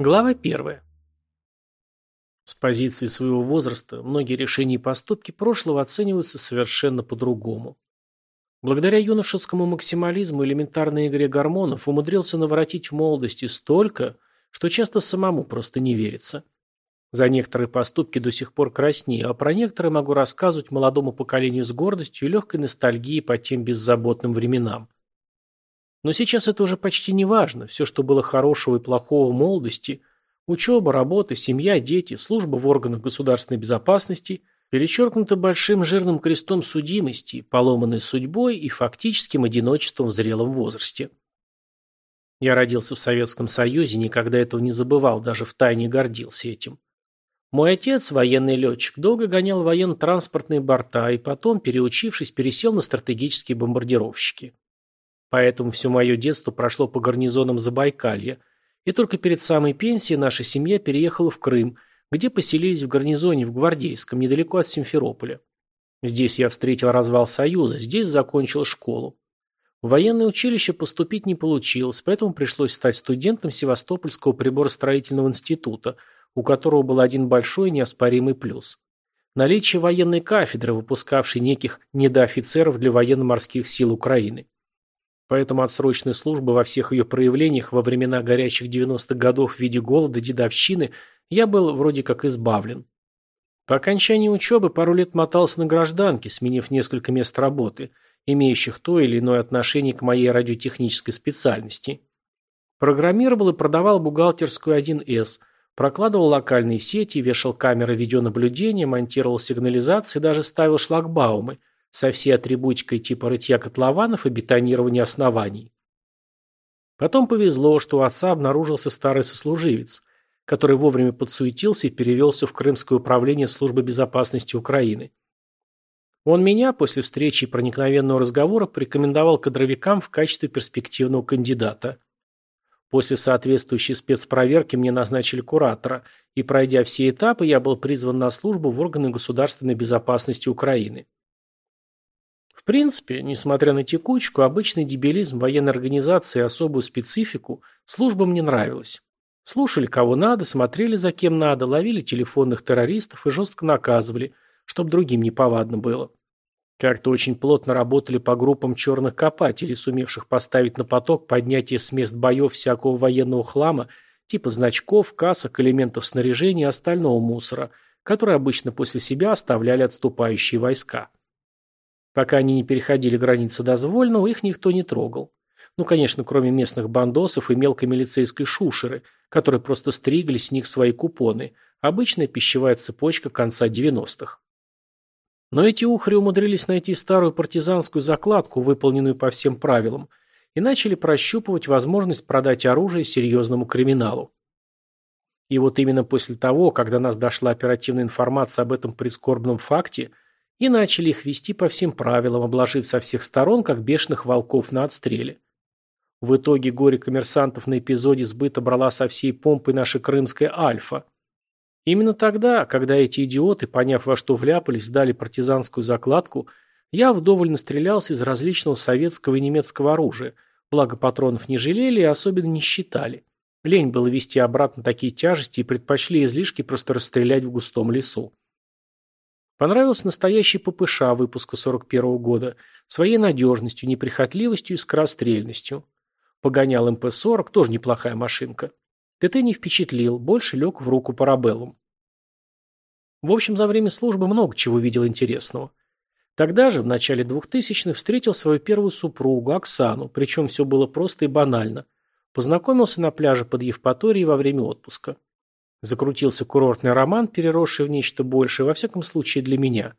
Глава первая. С позиции своего возраста многие решения и поступки прошлого оцениваются совершенно по-другому. Благодаря юношескому максимализму элементарной игре гормонов умудрился наворотить в молодости столько, что часто самому просто не верится. За некоторые поступки до сих пор краснею, а про некоторые могу рассказывать молодому поколению с гордостью и легкой ностальгией по тем беззаботным временам. Но сейчас это уже почти не важно. Все, что было хорошего и плохого в молодости – учеба, работа, семья, дети, служба в органах государственной безопасности – перечеркнуто большим жирным крестом судимости, поломанной судьбой и фактическим одиночеством в зрелом возрасте. Я родился в Советском Союзе, никогда этого не забывал, даже втайне гордился этим. Мой отец, военный летчик, долго гонял военно-транспортные борта и потом, переучившись, пересел на стратегические бомбардировщики. Поэтому все мое детство прошло по гарнизонам Забайкалья, и только перед самой пенсией наша семья переехала в Крым, где поселились в гарнизоне в Гвардейском, недалеко от Симферополя. Здесь я встретил развал Союза, здесь закончил школу. В военное училище поступить не получилось, поэтому пришлось стать студентом Севастопольского приборостроительного института, у которого был один большой неоспоримый плюс. Наличие военной кафедры, выпускавшей неких недоофицеров для военно-морских сил Украины. Поэтому отсрочная служба во всех ее проявлениях во времена горячих 90-х годов в виде голода, дедовщины, я был вроде как избавлен. По окончании учебы пару лет мотался на гражданке, сменив несколько мест работы, имеющих то или иное отношение к моей радиотехнической специальности. Программировал и продавал бухгалтерскую 1С, прокладывал локальные сети, вешал камеры видеонаблюдения, монтировал сигнализации, даже ставил шлагбаумы – со всей атрибутикой типа рытья котлованов и бетонирования оснований. Потом повезло, что у отца обнаружился старый сослуживец, который вовремя подсуетился и перевелся в Крымское управление службы безопасности Украины. Он меня после встречи и проникновенного разговора порекомендовал кадровикам в качестве перспективного кандидата. После соответствующей спецпроверки мне назначили куратора, и пройдя все этапы, я был призван на службу в органы государственной безопасности Украины принципе, несмотря на текучку, обычный дебилизм военной организации и особую специфику, служба мне нравилась. Слушали кого надо, смотрели за кем надо, ловили телефонных террористов и жестко наказывали, чтобы другим неповадно было. Как-то очень плотно работали по группам черных копателей, сумевших поставить на поток поднятие с мест боев всякого военного хлама, типа значков, касок, элементов снаряжения и остального мусора, который обычно после себя оставляли отступающие войска. Пока они не переходили границы дозвольного, их никто не трогал. Ну, конечно, кроме местных бандосов и мелкой милицейской шушеры, которые просто стригли с них свои купоны. Обычная пищевая цепочка конца 90-х. Но эти ухари умудрились найти старую партизанскую закладку, выполненную по всем правилам, и начали прощупывать возможность продать оружие серьезному криминалу. И вот именно после того, когда нас дошла оперативная информация об этом прискорбном факте – и начали их вести по всем правилам, обложив со всех сторон, как бешеных волков на отстреле. В итоге горе коммерсантов на эпизоде сбыта брала со всей помпой наша крымская Альфа. Именно тогда, когда эти идиоты, поняв во что вляпались, сдали партизанскую закладку, я вдоволь настрелялся из различного советского и немецкого оружия, благо патронов не жалели и особенно не считали. Лень было вести обратно такие тяжести и предпочли излишки просто расстрелять в густом лесу. Понравился настоящий ППШ выпуска 41 -го года, своей надежностью, неприхотливостью и скорострельностью. Погонял МП-40, тоже неплохая машинка. ТТ не впечатлил, больше лег в руку парабеллум. В общем, за время службы много чего видел интересного. Тогда же, в начале 2000-х, встретил свою первую супругу, Оксану, причем все было просто и банально. Познакомился на пляже под Евпаторией во время отпуска. Закрутился курортный роман, переросший в нечто большее, во всяком случае для меня.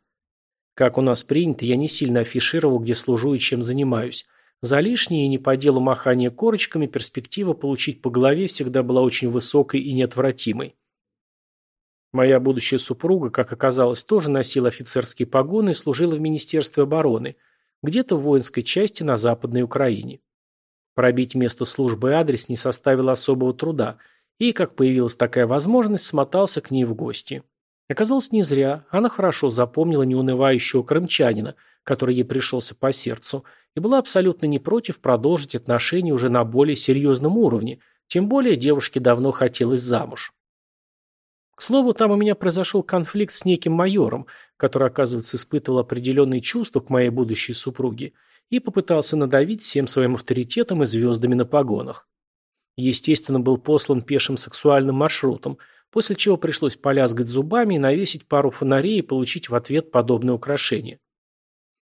Как у нас принято, я не сильно афишировал, где служу и чем занимаюсь. За лишнее и не по делу махания корочками перспектива получить по голове всегда была очень высокой и неотвратимой. Моя будущая супруга, как оказалось, тоже носила офицерские погоны и служила в Министерстве обороны, где-то в воинской части на Западной Украине. Пробить место службы и адрес не составило особого труда – и, как появилась такая возможность, смотался к ней в гости. Оказалось, не зря. Она хорошо запомнила неунывающего крымчанина, который ей пришелся по сердцу, и была абсолютно не против продолжить отношения уже на более серьезном уровне, Тем более девушке давно хотелось замуж. К слову, там у меня произошел конфликт с неким майором, который, оказывается, испытывал определенные чувства к моей будущей супруге и попытался надавить всем своим авторитетом и звездами на погонах. Естественно, был послан пешим сексуальным маршрутом, после чего пришлось полязгать зубами и навесить пару фонарей и получить в ответ подобное украшение.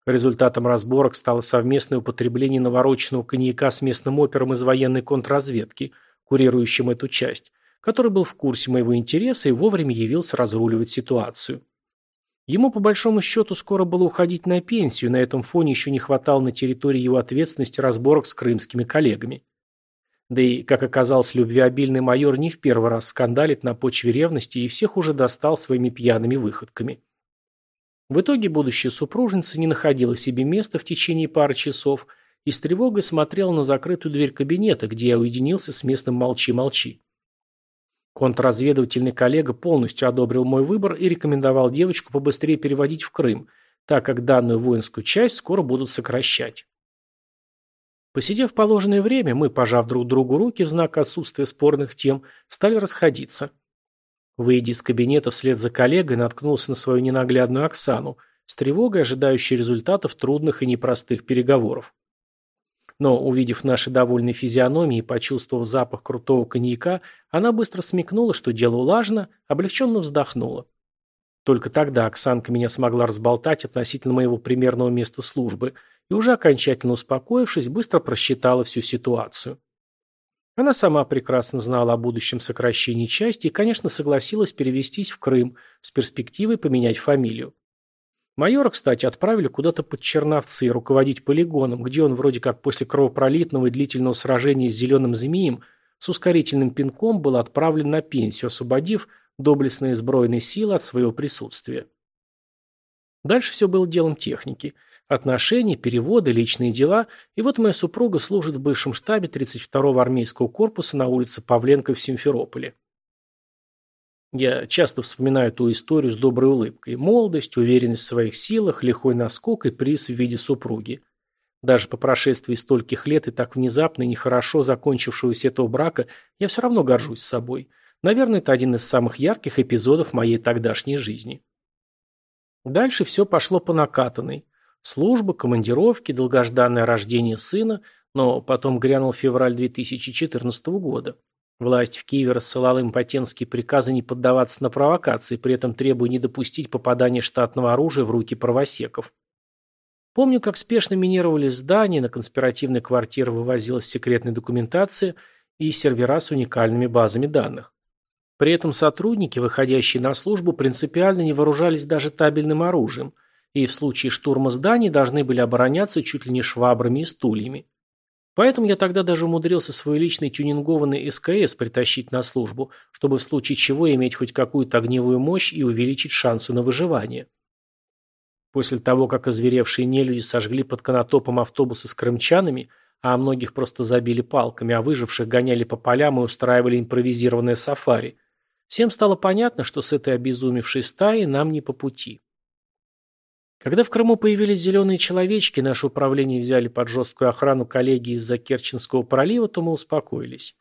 Результатом разборок стало совместное употребление навороченного коньяка с местным опером из военной контрразведки, курирующим эту часть, который был в курсе моего интереса и вовремя явился разруливать ситуацию. Ему, по большому счету, скоро было уходить на пенсию, на этом фоне еще не хватало на территории его ответственности разборок с крымскими коллегами. Да и, как оказалось, любвеобильный майор не в первый раз скандалит на почве ревности и всех уже достал своими пьяными выходками. В итоге будущая супружница не находила себе места в течение пары часов и с тревогой смотрела на закрытую дверь кабинета, где я уединился с местным молчи-молчи. Контрразведывательный коллега полностью одобрил мой выбор и рекомендовал девочку побыстрее переводить в Крым, так как данную воинскую часть скоро будут сокращать. Посидев положенное время, мы, пожав друг другу руки в знак отсутствия спорных тем, стали расходиться. Выйдя из кабинета вслед за коллегой, наткнулся на свою ненаглядную Оксану, с тревогой ожидающей результатов трудных и непростых переговоров. Но, увидев наши довольные физиономии и почувствовав запах крутого коньяка, она быстро смекнула, что дело улажено, облегченно вздохнула. Только тогда Оксанка меня смогла разболтать относительно моего примерного места службы и, уже окончательно успокоившись, быстро просчитала всю ситуацию. Она сама прекрасно знала о будущем сокращении части и, конечно, согласилась перевестись в Крым с перспективой поменять фамилию. Майора, кстати, отправили куда-то под Черновцы руководить полигоном, где он вроде как после кровопролитного и длительного сражения с Зеленым Змеем с ускорительным пинком был отправлен на пенсию, освободив доблестные сбройные силы от своего присутствия. Дальше все было делом техники – Отношения, переводы, личные дела. И вот моя супруга служит в бывшем штабе 32-го армейского корпуса на улице Павленко в Симферополе. Я часто вспоминаю ту историю с доброй улыбкой. Молодость, уверенность в своих силах, лихой наскок и приз в виде супруги. Даже по прошествии стольких лет и так внезапно и нехорошо закончившегося этого брака я все равно горжусь собой. Наверное, это один из самых ярких эпизодов моей тогдашней жизни. Дальше все пошло по накатанной. Служба, командировки, долгожданное рождение сына, но потом грянул февраль 2014 года. Власть в Киеве рассылала импотентские приказы не поддаваться на провокации, при этом требуя не допустить попадания штатного оружия в руки правосеков. Помню, как спешно минировали здания, на конспиративные квартиры вывозилась секретная документация и сервера с уникальными базами данных. При этом сотрудники, выходящие на службу, принципиально не вооружались даже табельным оружием, и в случае штурма зданий должны были обороняться чуть ли не швабрами и стульями. Поэтому я тогда даже умудрился свой личный тюнингованный СКС притащить на службу, чтобы в случае чего иметь хоть какую-то огневую мощь и увеличить шансы на выживание. После того, как озверевшие нелюди сожгли под канатопом автобусы с крымчанами, а многих просто забили палками, а выживших гоняли по полям и устраивали импровизированное сафари, всем стало понятно, что с этой обезумевшей стаей нам не по пути. Когда в Крыму появились зеленые человечки, наше управление взяли под жесткую охрану коллеги из-за Керченского пролива, то мы успокоились.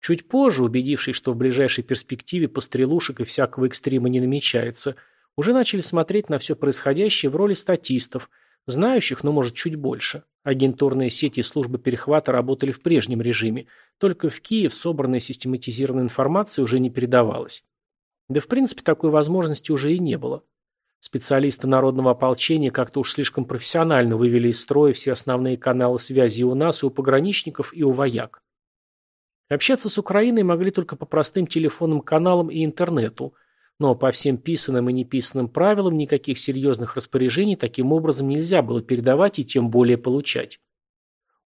Чуть позже, убедившись, что в ближайшей перспективе пострелушек и всякого экстрима не намечается, уже начали смотреть на все происходящее в роли статистов, знающих, но может чуть больше. Агентурные сети и службы перехвата работали в прежнем режиме, только в Киев собранная систематизированная информация уже не передавалась. Да в принципе такой возможности уже и не было. Специалисты народного ополчения как-то уж слишком профессионально вывели из строя все основные каналы связи у нас, и у пограничников, и у вояк. Общаться с Украиной могли только по простым телефонным каналам и интернету, но по всем писанным и неписанным правилам никаких серьезных распоряжений таким образом нельзя было передавать и тем более получать.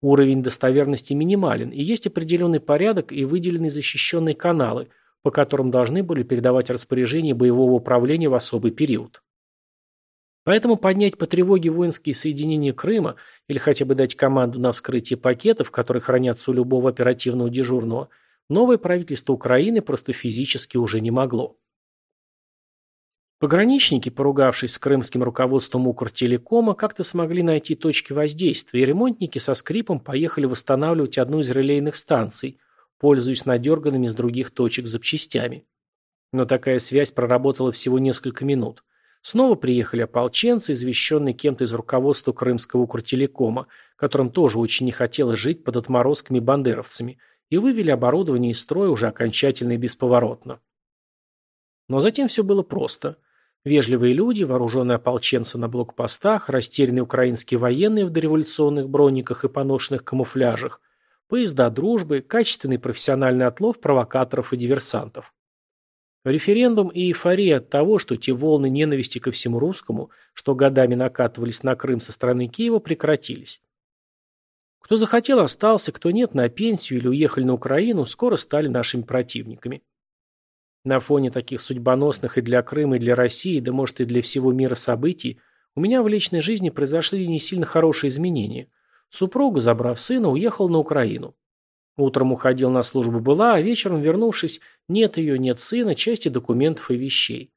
Уровень достоверности минимален, и есть определенный порядок и выделенные защищенные каналы, по которым должны были передавать распоряжения боевого управления в особый период. Поэтому поднять по тревоге воинские соединения Крыма или хотя бы дать команду на вскрытие пакетов, которые хранятся у любого оперативного дежурного, новое правительство Украины просто физически уже не могло. Пограничники, поругавшись с крымским руководством Укртелекома, как-то смогли найти точки воздействия, и ремонтники со скрипом поехали восстанавливать одну из релейных станций, пользуясь надерганными с других точек запчастями. Но такая связь проработала всего несколько минут. Снова приехали ополченцы, извещенные кем-то из руководства Крымского Укртелекома, которым тоже очень не хотелось жить под отморозками бандеровцами, и вывели оборудование из строя уже окончательно и бесповоротно. Но затем все было просто. Вежливые люди, вооруженные ополченцы на блокпостах, растерянные украинские военные в дореволюционных брониках и поношенных камуфляжах, поезда дружбы, качественный профессиональный отлов провокаторов и диверсантов. Референдум и эйфория от того, что те волны ненависти ко всему русскому, что годами накатывались на Крым со стороны Киева, прекратились. Кто захотел, остался, кто нет, на пенсию или уехали на Украину, скоро стали нашими противниками. На фоне таких судьбоносных и для Крыма, и для России, да может и для всего мира событий, у меня в личной жизни произошли не сильно хорошие изменения. Супруга, забрав сына, уехала на Украину. Утром уходил на службу была, а вечером, вернувшись, нет ее, нет сына, части документов и вещей.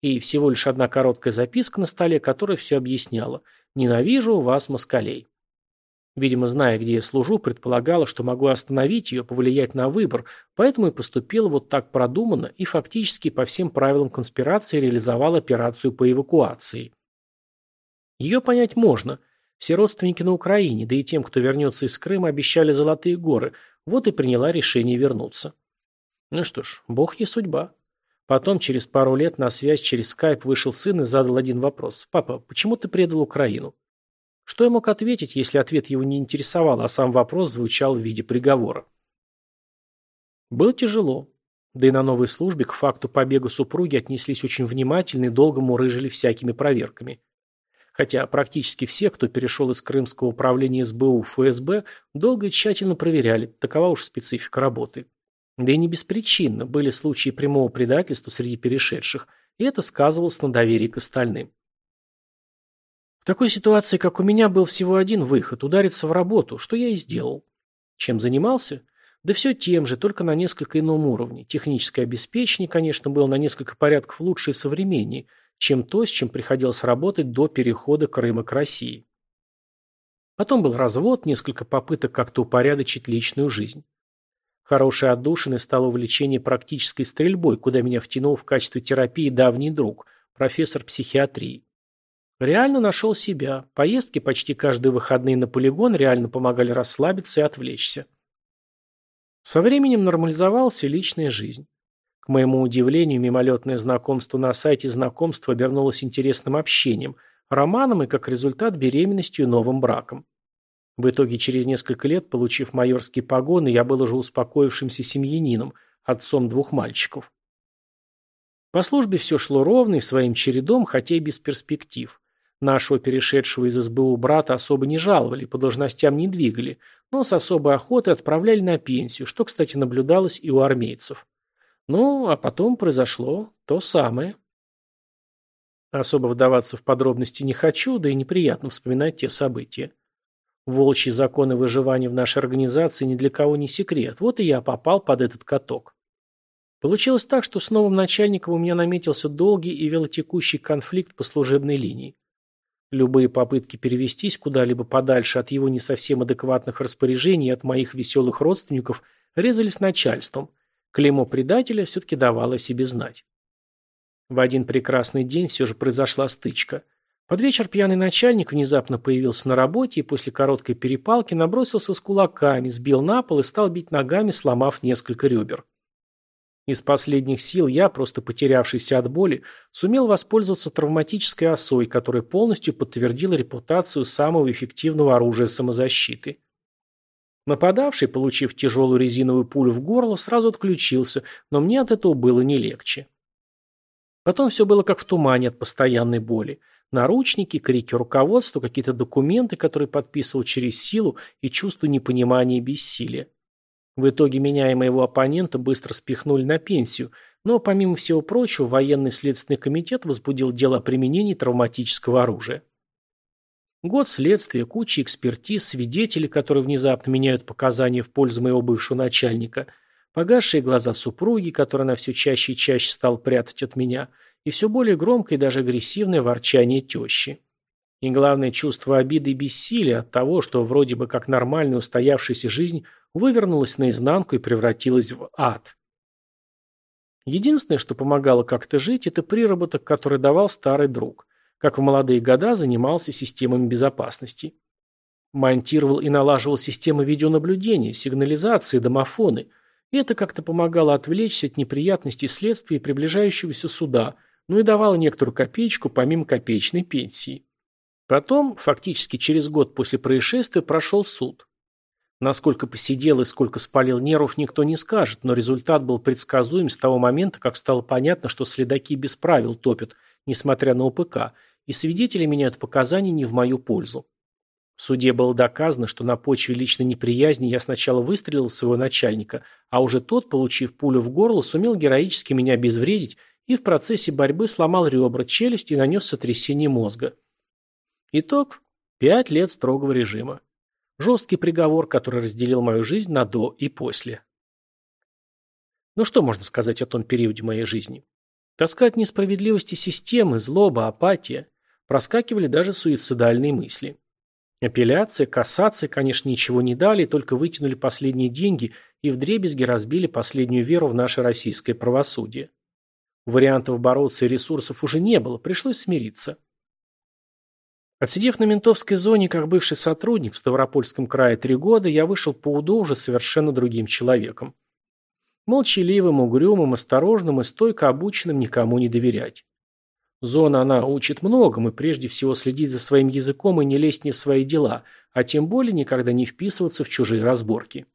И всего лишь одна короткая записка на столе, которая все объясняла. «Ненавижу вас, москалей». Видимо, зная, где я служу, предполагала, что могу остановить ее, повлиять на выбор, поэтому и поступила вот так продуманно и фактически по всем правилам конспирации реализовала операцию по эвакуации. Ее понять можно. Все родственники на Украине, да и тем, кто вернется из Крыма, обещали золотые горы – вот и приняла решение вернуться. Ну что ж, бог ей судьба. Потом, через пару лет, на связь через скайп вышел сын и задал один вопрос. «Папа, почему ты предал Украину?» Что я мог ответить, если ответ его не интересовал, а сам вопрос звучал в виде приговора? Было тяжело. Да и на новой службе к факту побега супруги отнеслись очень внимательно и долго мурыжили всякими проверками. Хотя практически все, кто перешел из Крымского управления СБУ в ФСБ, долго и тщательно проверяли, такова уж специфика работы. Да и не беспричинно, были случаи прямого предательства среди перешедших, и это сказывалось на доверии к остальным. В такой ситуации, как у меня, был всего один выход – удариться в работу, что я и сделал. Чем занимался? Да все тем же, только на несколько ином уровне. Техническое обеспечение, конечно, было на несколько порядков лучше и современнее, чем то, с чем приходилось работать до перехода Крыма к России. Потом был развод, несколько попыток как-то упорядочить личную жизнь. Хорошей отдушиной стало увлечение практической стрельбой, куда меня втянул в качестве терапии давний друг, профессор психиатрии. Реально нашел себя. Поездки почти каждые выходные на полигон реально помогали расслабиться и отвлечься. Со временем нормализовалась и личная жизнь. Моему удивлению, мимолетное знакомство на сайте знакомства обернулось интересным общением, романом и, как результат, беременностью и новым браком. В итоге, через несколько лет, получив майорские погоны, я был уже успокоившимся семьянином, отцом двух мальчиков. По службе все шло ровно и своим чередом, хотя и без перспектив. Нашего перешедшего из СБУ брата особо не жаловали, по должностям не двигали, но с особой охотой отправляли на пенсию, что, кстати, наблюдалось и у армейцев. Ну, а потом произошло то самое. Особо вдаваться в подробности не хочу, да и неприятно вспоминать те события. Волчьи законы выживания в нашей организации ни для кого не секрет, вот и я попал под этот каток. Получилось так, что с новым начальником у меня наметился долгий и велотекущий конфликт по служебной линии. Любые попытки перевестись куда-либо подальше от его не совсем адекватных распоряжений и от моих веселых родственников резались начальством, Клеймо предателя все-таки давало себе знать. В один прекрасный день все же произошла стычка. Под вечер пьяный начальник внезапно появился на работе и после короткой перепалки набросился с кулаками, сбил на пол и стал бить ногами, сломав несколько ребер. Из последних сил я, просто потерявшийся от боли, сумел воспользоваться травматической осой, которая полностью подтвердила репутацию самого эффективного оружия самозащиты. Нападавший, получив тяжелую резиновую пулю в горло, сразу отключился, но мне от этого было не легче. Потом все было как в тумане от постоянной боли. Наручники, крики руководства, какие-то документы, которые подписывал через силу и чувство непонимания и бессилия. В итоге меня и моего оппонента быстро спихнули на пенсию, но, помимо всего прочего, военный следственный комитет возбудил дело о применении травматического оружия. Год следствия, куча экспертиз, свидетели, которые внезапно меняют показания в пользу моего бывшего начальника, погасшие глаза супруги, которые она все чаще и чаще стал прятать от меня, и все более громкое и даже агрессивное ворчание тещи. И главное, чувство обиды и бессилия от того, что вроде бы как нормальная устоявшаяся жизнь вывернулась наизнанку и превратилась в ад. Единственное, что помогало как-то жить, это приработок, который давал старый друг. Как в молодые года занимался системами безопасности. Монтировал и налаживал системы видеонаблюдения, сигнализации, домофоны. И это как-то помогало отвлечься от неприятностей следствия и приближающегося суда, ну и давало некоторую копеечку помимо копеечной пенсии. Потом, фактически через год после происшествия, прошел суд. Насколько посидел и сколько спалил нервов, никто не скажет, но результат был предсказуем с того момента, как стало понятно, что следаки без правил топят, несмотря на ОПК, и свидетели меняют показания не в мою пользу. В суде было доказано, что на почве личной неприязни я сначала выстрелил в своего начальника, а уже тот, получив пулю в горло, сумел героически меня обезвредить и в процессе борьбы сломал ребра, челюсть и нанес сотрясение мозга. Итог – пять лет строгого режима. Жесткий приговор, который разделил мою жизнь на до и после. Ну что можно сказать о том периоде моей жизни? Тоска от несправедливости системы, злоба, апатия. Проскакивали даже суицидальные мысли. Апелляция, кассация, конечно, ничего не дали, только вытянули последние деньги и вдребезги разбили последнюю веру в наше российское правосудие. Вариантов бороться и ресурсов уже не было, пришлось смириться. Отсидев на ментовской зоне как бывший сотрудник в Ставропольском крае три года, я вышел по УДО уже совершенно другим человеком. Молчаливым, угрюмым, осторожным и стойко обученным никому не доверять. Зона она учит многому и прежде всего следить за своим языком и не лезть не в свои дела, а тем более никогда не вписываться в чужие разборки.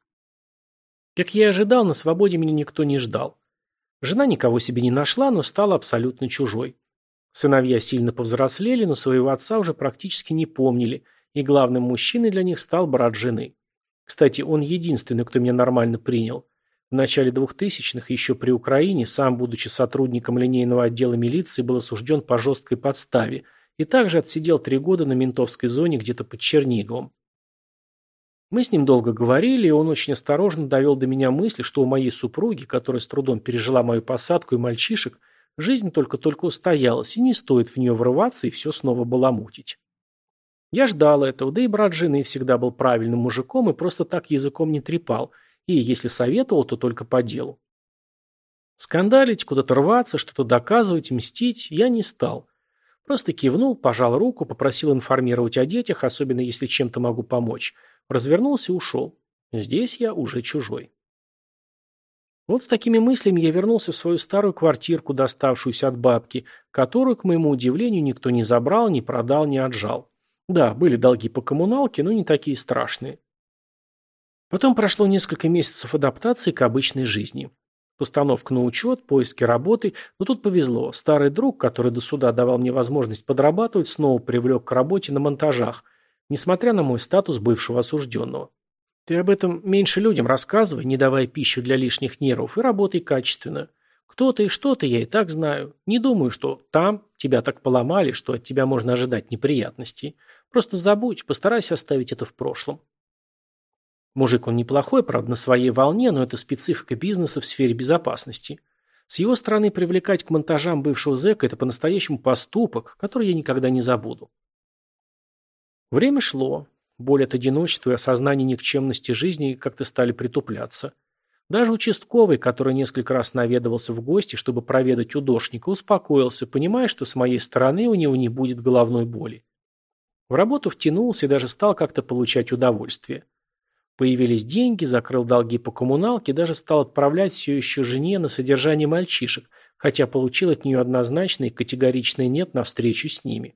Как я и ожидал, на свободе меня никто не ждал. Жена никого себе не нашла, но стала абсолютно чужой. Сыновья сильно повзрослели, но своего отца уже практически не помнили, и главным мужчиной для них стал брат жены. Кстати, он единственный, кто меня нормально принял. В начале 2000-х, еще при Украине, сам, будучи сотрудником линейного отдела милиции, был осужден по жесткой подставе и также отсидел три года на ментовской зоне где-то под Черниговым. Мы с ним долго говорили, и он очень осторожно довел до меня мысли, что у моей супруги, которая с трудом пережила мою посадку и мальчишек, Жизнь только-только устоялась, и не стоит в нее врываться и все снова баламутить. Я ждал этого, да и брат жены всегда был правильным мужиком и просто так языком не трепал, и если советовал, то только по делу. Скандалить, куда-то рваться, что-то доказывать, мстить я не стал. Просто кивнул, пожал руку, попросил информировать о детях, особенно если чем-то могу помочь. Развернулся и ушел. Здесь я уже чужой. Вот с такими мыслями я вернулся в свою старую квартирку, доставшуюся от бабки, которую, к моему удивлению, никто не забрал, не продал, не отжал. Да, были долги по коммуналке, но не такие страшные. Потом прошло несколько месяцев адаптации к обычной жизни. Постановка на учет, поиски работы, но тут повезло. Старый друг, который до суда давал мне возможность подрабатывать, снова привлек к работе на монтажах, несмотря на мой статус бывшего осужденного. Ты об этом меньше людям рассказывай, не давая пищу для лишних нервов, и работай качественно. Кто ты и что ты, я и так знаю. Не думаю, что там тебя так поломали, что от тебя можно ожидать неприятностей. Просто забудь, постарайся оставить это в прошлом. Мужик он неплохой, правда, на своей волне, но это специфика бизнеса в сфере безопасности. С его стороны привлекать к монтажам бывшего зэка – это по-настоящему поступок, который я никогда не забуду. Время шло. Боль от одиночества и осознание никчемности жизни как-то стали притупляться. Даже участковый, который несколько раз наведывался в гости, чтобы проведать удошника, успокоился, понимая, что с моей стороны у него не будет головной боли. В работу втянулся и даже стал как-то получать удовольствие. Появились деньги, закрыл долги по коммуналке, даже стал отправлять все еще жене на содержание мальчишек, хотя получил от нее однозначное и категоричное «нет» на встречу с ними.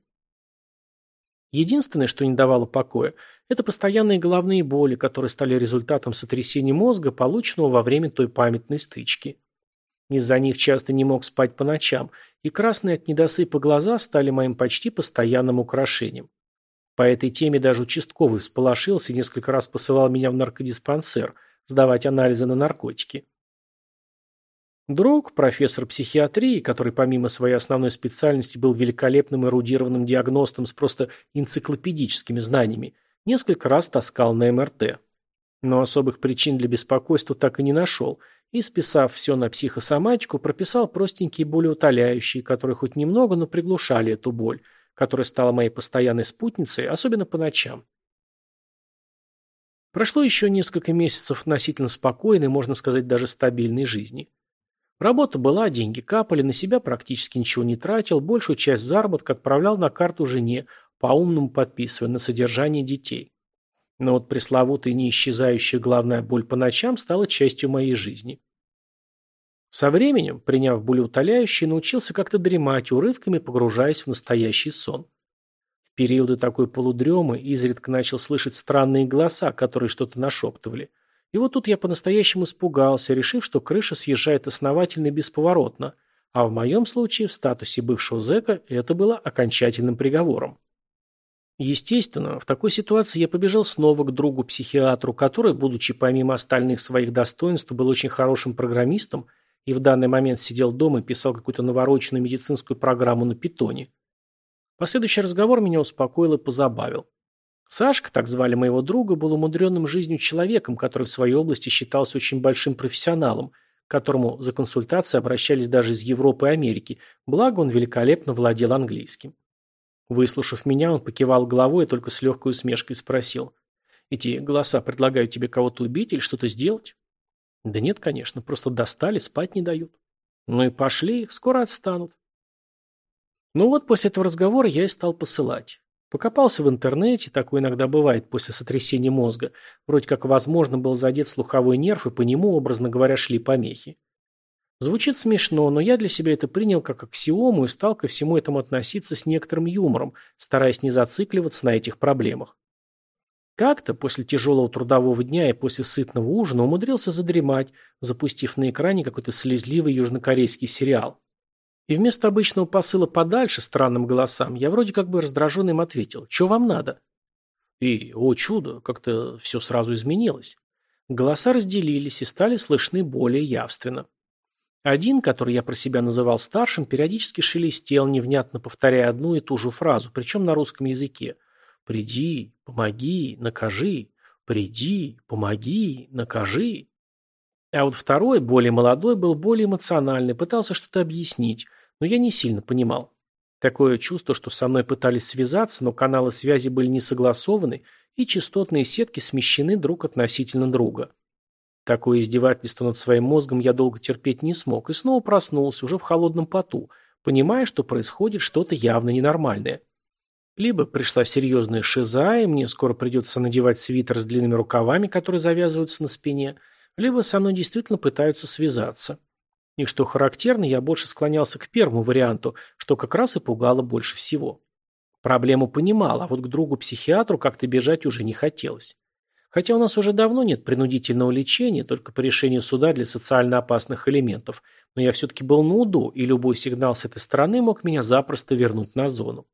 Единственное, что не давало покоя, это постоянные головные боли, которые стали результатом сотрясения мозга, полученного во время той памятной стычки. Из-за них часто не мог спать по ночам, и красные от недосыпа глаза стали моим почти постоянным украшением. По этой теме даже участковый всполошился и несколько раз посылал меня в наркодиспансер сдавать анализы на наркотики. Друг, профессор психиатрии, который помимо своей основной специальности был великолепным эрудированным диагностом с просто энциклопедическими знаниями, несколько раз таскал на МРТ. Но особых причин для беспокойства так и не нашел, и, списав все на психосоматику, прописал простенькие болеутоляющие, которые хоть немного, но приглушали эту боль, которая стала моей постоянной спутницей, особенно по ночам. Прошло еще несколько месяцев относительно спокойной, можно сказать, даже стабильной жизни. Работа была, деньги капали, на себя практически ничего не тратил, большую часть заработка отправлял на карту жене, по-умному подписывая на содержание детей. Но вот пресловутая не исчезающая главная боль по ночам стала частью моей жизни. Со временем, приняв болеутоляющие, научился как-то дремать, урывками погружаясь в настоящий сон. В периоды такой полудремы изредка начал слышать странные голоса, которые что-то нашептывали. И вот тут я по-настоящему испугался, решив, что крыша съезжает основательно и бесповоротно, а в моем случае, в статусе бывшего зэка, это было окончательным приговором. Естественно, в такой ситуации я побежал снова к другу-психиатру, который, будучи помимо остальных своих достоинств, был очень хорошим программистом и в данный момент сидел дома и писал какую-то навороченную медицинскую программу на питоне. Последующий разговор меня успокоил и позабавил. Сашка, так звали моего друга, был умудренным жизнью человеком, который в своей области считался очень большим профессионалом, к которому за консультацией обращались даже из Европы и Америки, благо он великолепно владел английским. Выслушав меня, он покивал головой и только с легкой усмешкой спросил. «Эти голоса предлагают тебе кого-то убить или что-то сделать?» «Да нет, конечно, просто достали, спать не дают». «Ну и пошли их, скоро отстанут». Ну вот после этого разговора я и стал посылать. Покопался в интернете, такое иногда бывает после сотрясения мозга. Вроде как возможно был задет слуховой нерв, и по нему, образно говоря, шли помехи. Звучит смешно, но я для себя это принял как аксиому и стал ко всему этому относиться с некоторым юмором, стараясь не зацикливаться на этих проблемах. Как-то после тяжелого трудового дня и после сытного ужина умудрился задремать, запустив на экране какой-то слезливый южнокорейский сериал. И вместо обычного посыла подальше странным голосам, я вроде как бы раздраженным ответил «Чё вам надо?» И, о чудо, как-то все сразу изменилось. Голоса разделились и стали слышны более явственно. Один, который я про себя называл старшим, периодически шелестел, невнятно повторяя одну и ту же фразу, причем на русском языке. «Приди, помоги, накажи, приди, помоги, накажи». А вот второй, более молодой, был более эмоциональный, пытался что-то объяснить, но я не сильно понимал. Такое чувство, что со мной пытались связаться, но каналы связи были не согласованы, и частотные сетки смещены друг относительно друга. Такое издевательство над своим мозгом я долго терпеть не смог и снова проснулся уже в холодном поту, понимая, что происходит что-то явно ненормальное. Либо пришла серьезная шиза, и мне скоро придется надевать свитер с длинными рукавами, которые завязываются на спине, либо со мной действительно пытаются связаться. И что характерно, я больше склонялся к первому варианту, что как раз и пугало больше всего. Проблему понимал, а вот к другу-психиатру как-то бежать уже не хотелось. Хотя у нас уже давно нет принудительного лечения, только по решению суда для социально опасных элементов, но я все-таки был на УДО, и любой сигнал с этой стороны мог меня запросто вернуть на зону.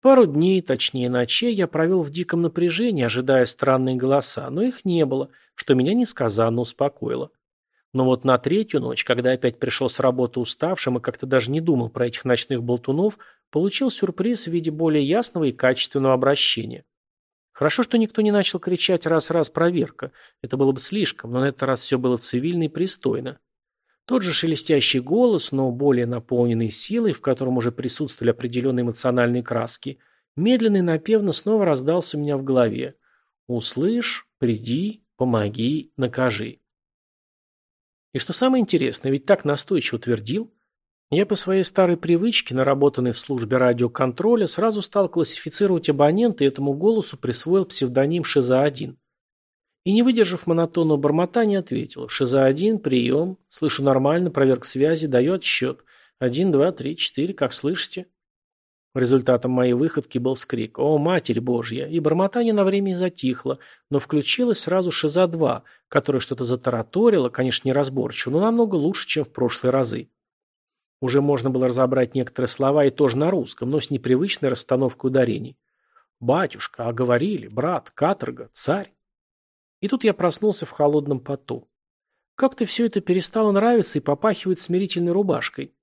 Пару дней, точнее ночей, я провел в диком напряжении, ожидая странные голоса, но их не было, что меня несказанно успокоило. Но вот на третью ночь, когда опять пришел с работы уставшим и как-то даже не думал про этих ночных болтунов, получил сюрприз в виде более ясного и качественного обращения. Хорошо, что никто не начал кричать раз-раз проверка. Это было бы слишком, но на этот раз все было цивильно и пристойно. Тот же шелестящий голос, но более наполненный силой, в котором уже присутствовали определенные эмоциональные краски, медленно и напевно снова раздался у меня в голове. «Услышь, приди, помоги, накажи». И что самое интересное, ведь так настойчиво утвердил. Я по своей старой привычке, наработанной в службе радиоконтроля, сразу стал классифицировать абонента и этому голосу присвоил псевдоним «Шиза-1». И не выдержав монотонного бормотания, ответил «Шиза-1, прием, слышу нормально, проверка связи, даю отсчет. Один, два, три, четыре, как слышите?» Результатом моей выходки был вскрик «О, Матерь Божья!» и бормотание на время затихло, но включилась сразу «Шиза-2», которая что-то затараторила, конечно, неразборчиво, но намного лучше, чем в прошлые разы. Уже можно было разобрать некоторые слова и тоже на русском, но с непривычной расстановкой ударений. «Батюшка, а говорили, брат, каторга, царь». И тут я проснулся в холодном поту. Как-то все это перестало нравиться и попахивает смирительной рубашкой.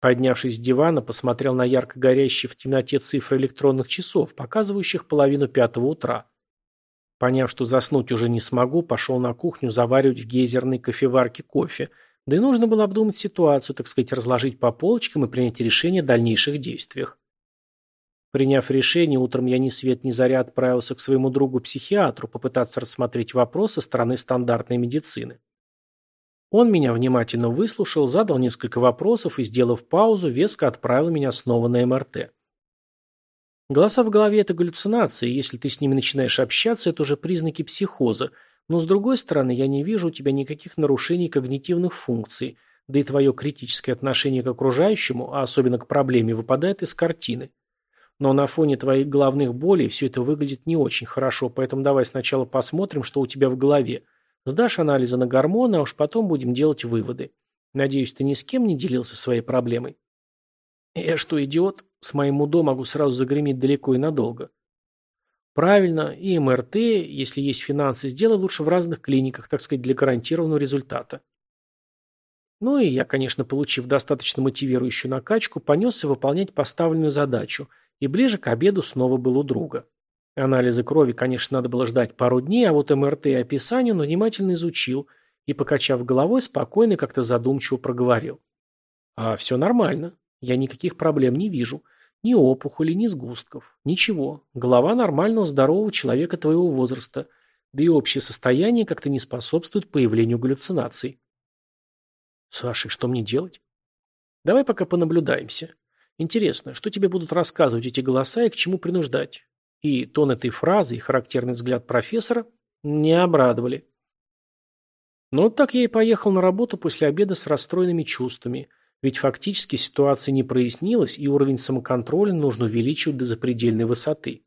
Поднявшись с дивана, посмотрел на ярко горящие в темноте цифры электронных часов, показывающих половину пятого утра. Поняв, что заснуть уже не смогу, пошел на кухню заваривать в гейзерной кофеварке кофе – да и нужно было обдумать ситуацию, так сказать, разложить по полочкам и принять решение о дальнейших действиях. Приняв решение, утром я ни свет ни заря отправился к своему другу-психиатру попытаться рассмотреть вопрос со стороны стандартной медицины. Он меня внимательно выслушал, задал несколько вопросов и, сделав паузу, веско отправил меня снова на МРТ. Голоса в голове – это галлюцинации, если ты с ними начинаешь общаться, это уже признаки психоза, но с другой стороны, я не вижу у тебя никаких нарушений когнитивных функций, да и твое критическое отношение к окружающему, а особенно к проблеме, выпадает из картины. Но на фоне твоих головных болей все это выглядит не очень хорошо, поэтому давай сначала посмотрим, что у тебя в голове. Сдашь анализы на гормоны, а уж потом будем делать выводы. Надеюсь, ты ни с кем не делился своей проблемой? Я что, идиот? С моим УДО могу сразу загреметь далеко и надолго. Правильно, и МРТ, если есть финансы, сделай лучше в разных клиниках, так сказать, для гарантированного результата. Ну и я, конечно, получив достаточно мотивирующую накачку, понесся выполнять поставленную задачу, и ближе к обеду снова был у друга. Анализы крови, конечно, надо было ждать пару дней, а вот МРТ и описание он внимательно изучил и, покачав головой, спокойно как-то задумчиво проговорил. А все нормально. Я никаких проблем не вижу. Ни опухоли, ни сгустков. Ничего. Голова нормального, здорового человека твоего возраста. Да и общее состояние как-то не способствует появлению галлюцинаций. Саша, что мне делать? Давай пока понаблюдаемся. Интересно, что тебе будут рассказывать эти голоса и к чему принуждать? И тон этой фразы, и характерный взгляд профессора не обрадовали. Но вот так я и поехал на работу после обеда с расстроенными чувствами – ведь фактически ситуация не прояснилась, и уровень самоконтроля нужно увеличивать до запредельной высоты.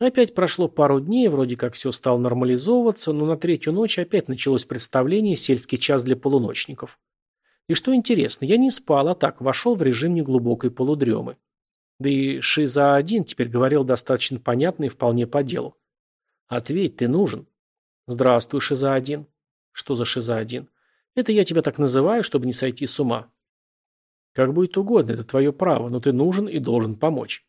Опять прошло пару дней, вроде как все стало нормализовываться, но на третью ночь опять началось представление «Сельский час для полуночников». И что интересно, я не спал, а так вошел в режим неглубокой полудремы. Да и Шиза-1 теперь говорил достаточно понятно и вполне по делу. «Ответь, ты нужен». «Здравствуй, Шиза-1». «Что за Шиза-1?» Это я тебя так называю, чтобы не сойти с ума. Как будет угодно, это твое право, но ты нужен и должен помочь.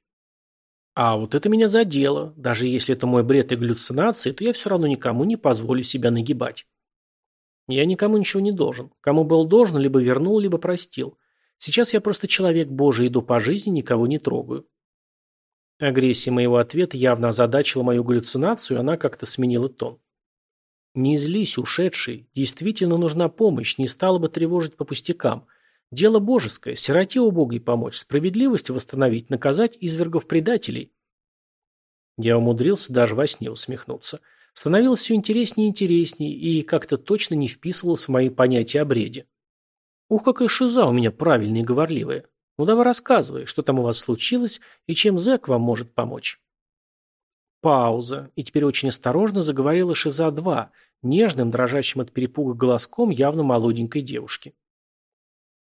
А вот это меня задело. Даже если это мой бред и галлюцинации, то я все равно никому не позволю себя нагибать. Я никому ничего не должен. Кому был должен, либо вернул, либо простил. Сейчас я просто человек Божий, иду по жизни, никого не трогаю. Агрессия моего ответа явно озадачила мою галлюцинацию, и она как-то сменила тон. Не злись, ушедший. Действительно нужна помощь, не стало бы тревожить по пустякам. Дело божеское, сироте убогой помочь, справедливость восстановить, наказать извергов-предателей. Я умудрился даже во сне усмехнуться. Становилось все интереснее и интереснее, и как-то точно не вписывалось в мои понятия о бреде. Ух, какая шиза у меня правильная и говорливая. Ну давай рассказывай, что там у вас случилось и чем зэк вам может помочь. Пауза, и теперь очень осторожно заговорила Шиза-2, нежным, дрожащим от перепуга голоском явно молоденькой девушки.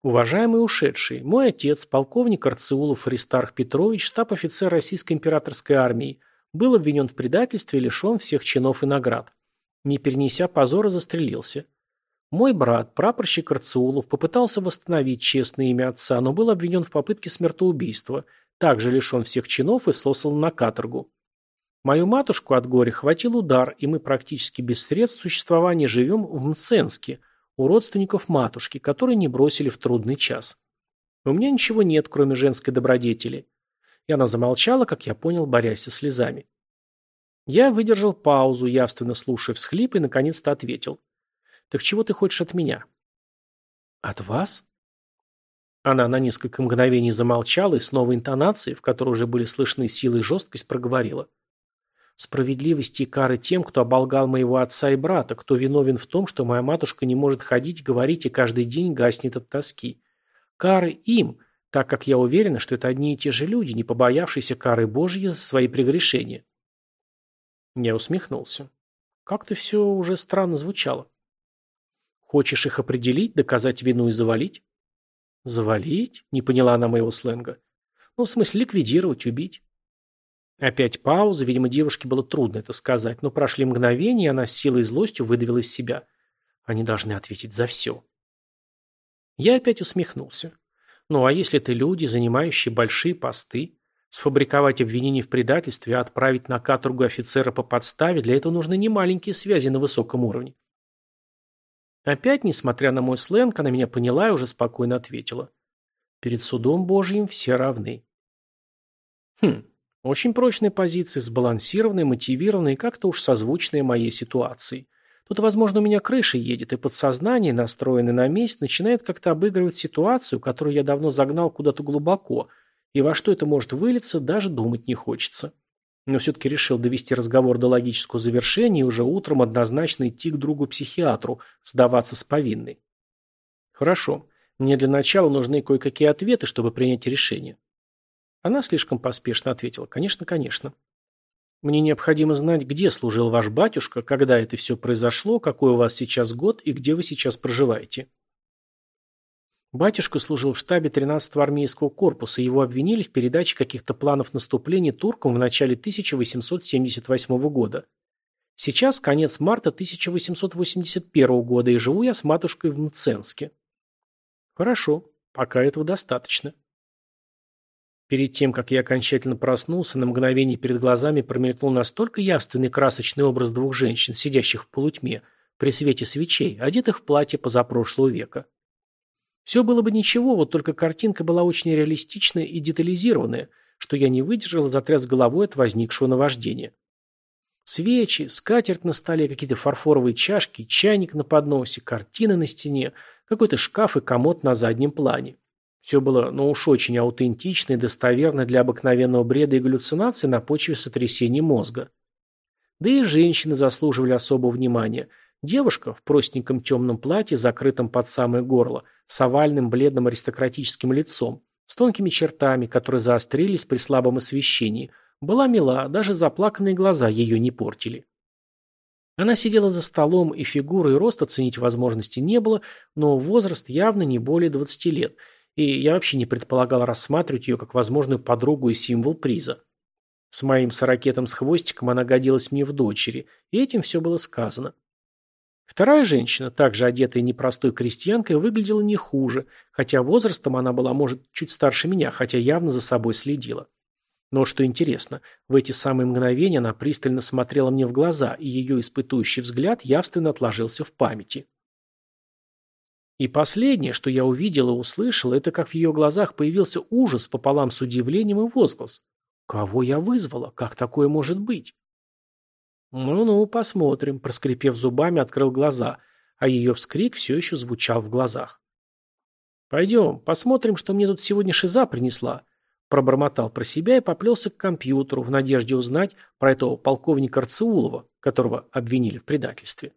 Уважаемый ушедший, мой отец, полковник Арциулов Аристарх Петрович, штаб-офицер Российской императорской армии, был обвинен в предательстве и лишен всех чинов и наград. Не перенеся позора, застрелился. Мой брат, прапорщик Арциулов, попытался восстановить честное имя отца, но был обвинен в попытке смертоубийства, также лишен всех чинов и сослан на каторгу. Мою матушку от горя хватил удар, и мы практически без средств существования живем в Мценске, у родственников матушки, которые не бросили в трудный час. У меня ничего нет, кроме женской добродетели. И она замолчала, как я понял, борясь со слезами. Я выдержал паузу, явственно слушая всхлип, и наконец-то ответил. «Так чего ты хочешь от меня?» «От вас?» Она на несколько мгновений замолчала и с новой интонацией, в которой уже были слышны сила и жесткость, проговорила. Справедливости и кары тем, кто оболгал моего отца и брата, кто виновен в том, что моя матушка не может ходить, говорить и каждый день гаснет от тоски. Кары им, так как я уверена, что это одни и те же люди, не побоявшиеся кары Божьей за свои прегрешения. Я усмехнулся. Как-то все уже странно звучало. Хочешь их определить, доказать вину и завалить? Завалить? Не поняла она моего сленга. Ну, в смысле, ликвидировать, убить. Опять пауза, видимо, девушке было трудно это сказать, но прошли мгновения, и она с силой и злостью выдавила из себя. Они должны ответить за все. Я опять усмехнулся. Ну а если это люди, занимающие большие посты, сфабриковать обвинение в предательстве, а отправить на каторгу офицера по подставе, для этого нужны немаленькие связи на высоком уровне. Опять, несмотря на мой сленг, она меня поняла и уже спокойно ответила. Перед судом Божьим все равны. Хм, очень прочная позиция, сбалансированная, мотивированная и как-то уж созвучная моей ситуации. Тут, возможно, у меня крыша едет, и подсознание, настроенное на месть, начинает как-то обыгрывать ситуацию, которую я давно загнал куда-то глубоко, и во что это может вылиться, даже думать не хочется. Но все-таки решил довести разговор до логического завершения и уже утром однозначно идти к другу-психиатру, сдаваться с повинной. Хорошо. Мне для начала нужны кое-какие ответы, чтобы принять решение. Она слишком поспешно ответила. Конечно, конечно. Мне необходимо знать, где служил ваш батюшка, когда это все произошло, какой у вас сейчас год и где вы сейчас проживаете. Батюшка служил в штабе 13-го армейского корпуса, его обвинили в передаче каких-то планов наступления туркам в начале 1878 года. Сейчас конец марта 1881 года, и живу я с матушкой в Мценске. Хорошо, пока этого достаточно. Перед тем, как я окончательно проснулся, на мгновение перед глазами промелькнул настолько явственный красочный образ двух женщин, сидящих в полутьме, при свете свечей, одетых в платье позапрошлого века. Все было бы ничего, вот только картинка была очень реалистичная и детализированная, что я не выдержал и затряс головой от возникшего наваждения. Свечи, скатерть на столе, какие-то фарфоровые чашки, чайник на подносе, картины на стене, какой-то шкаф и комод на заднем плане. Все было, ну уж очень аутентично и достоверно для обыкновенного бреда и галлюцинаций на почве сотрясения мозга. Да и женщины заслуживали особого внимания. Девушка в простеньком темном платье, закрытом под самое горло, с овальным бледным аристократическим лицом, с тонкими чертами, которые заострились при слабом освещении, была мила, даже заплаканные глаза ее не портили. Она сидела за столом, и фигуры и рост оценить возможности не было, но возраст явно не более 20 лет, и я вообще не предполагал рассматривать ее как возможную подругу и символ приза. С моим сорокетом с хвостиком она годилась мне в дочери, и этим все было сказано. Вторая женщина, также одетая непростой крестьянкой, выглядела не хуже, хотя возрастом она была, может, чуть старше меня, хотя явно за собой следила. Но что интересно, в эти самые мгновения она пристально смотрела мне в глаза, и ее испытующий взгляд явственно отложился в памяти. И последнее, что я увидел и услышал, это как в ее глазах появился ужас пополам с удивлением и возглас. «Кого я вызвала? Как такое может быть?» «Ну-ну, посмотрим», – проскрипев зубами, открыл глаза, а ее вскрик все еще звучал в глазах. «Пойдем, посмотрим, что мне тут сегодня шиза принесла», Пробормотал про себя и поплелся к компьютеру в надежде узнать про этого полковника Арцеулова, которого обвинили в предательстве.